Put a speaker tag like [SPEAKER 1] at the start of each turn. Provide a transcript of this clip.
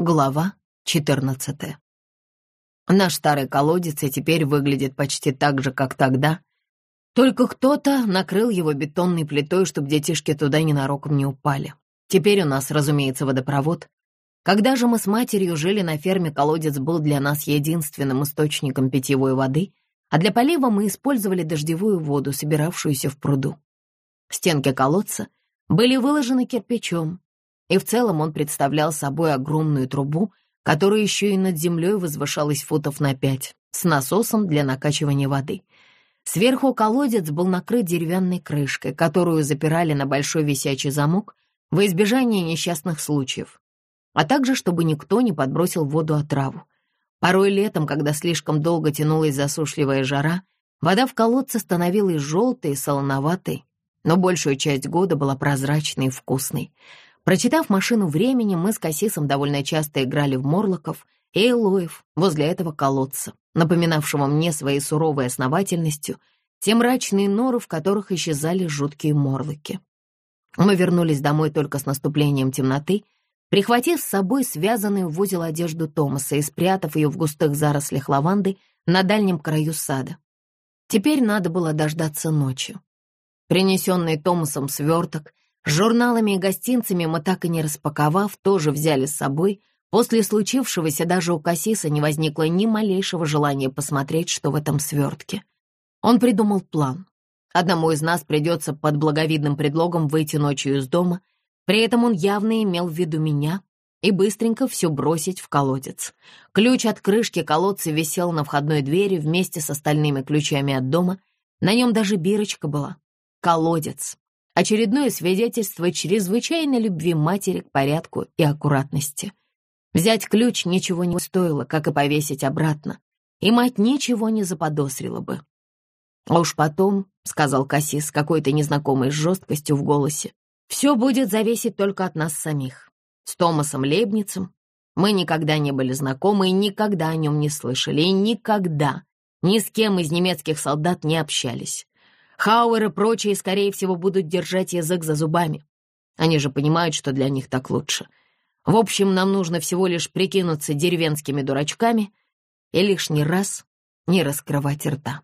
[SPEAKER 1] Глава 14. Наш старый колодец и теперь выглядит почти так же, как тогда. Только кто-то накрыл его бетонной плитой, чтобы детишки туда ненароком не упали. Теперь у нас, разумеется, водопровод. Когда же мы с матерью жили на ферме, колодец был для нас единственным источником питьевой воды, а для полива мы использовали дождевую воду, собиравшуюся в пруду. Стенки колодца были выложены кирпичом, и в целом он представлял собой огромную трубу, которая еще и над землей возвышалась футов на пять, с насосом для накачивания воды. Сверху колодец был накрыт деревянной крышкой, которую запирали на большой висячий замок во избежание несчастных случаев, а также чтобы никто не подбросил в воду отраву. Порой летом, когда слишком долго тянулась засушливая жара, вода в колодце становилась желтой и солоноватой, но большую часть года была прозрачной и вкусной. Прочитав «Машину времени», мы с Кассисом довольно часто играли в Морлоков и Элоев возле этого колодца, напоминавшего мне своей суровой основательностью те мрачные норы, в которых исчезали жуткие морлоки. Мы вернулись домой только с наступлением темноты, прихватив с собой связанную в узел одежду Томаса и спрятав ее в густых зарослях лаванды на дальнем краю сада. Теперь надо было дождаться ночи. Принесенный Томасом сверток журналами и гостинцами мы так и не распаковав, тоже взяли с собой. После случившегося даже у Кассиса не возникло ни малейшего желания посмотреть, что в этом свертке. Он придумал план. Одному из нас придется под благовидным предлогом выйти ночью из дома. При этом он явно имел в виду меня и быстренько все бросить в колодец. Ключ от крышки колодца висел на входной двери вместе с остальными ключами от дома. На нем даже бирочка была. Колодец. Очередное свидетельство чрезвычайной любви матери к порядку и аккуратности. Взять ключ ничего не стоило, как и повесить обратно, и мать ничего не заподозрила бы. А уж потом, — сказал Кассис с какой-то незнакомой жесткостью в голосе, — все будет зависеть только от нас самих. С Томасом Лейбницем мы никогда не были знакомы и никогда о нем не слышали, и никогда ни с кем из немецких солдат не общались. Хауэр и прочие, скорее всего, будут держать язык за зубами. Они же понимают, что для них так лучше. В общем, нам нужно всего лишь прикинуться деревенскими дурачками и лишний раз не раскрывать рта.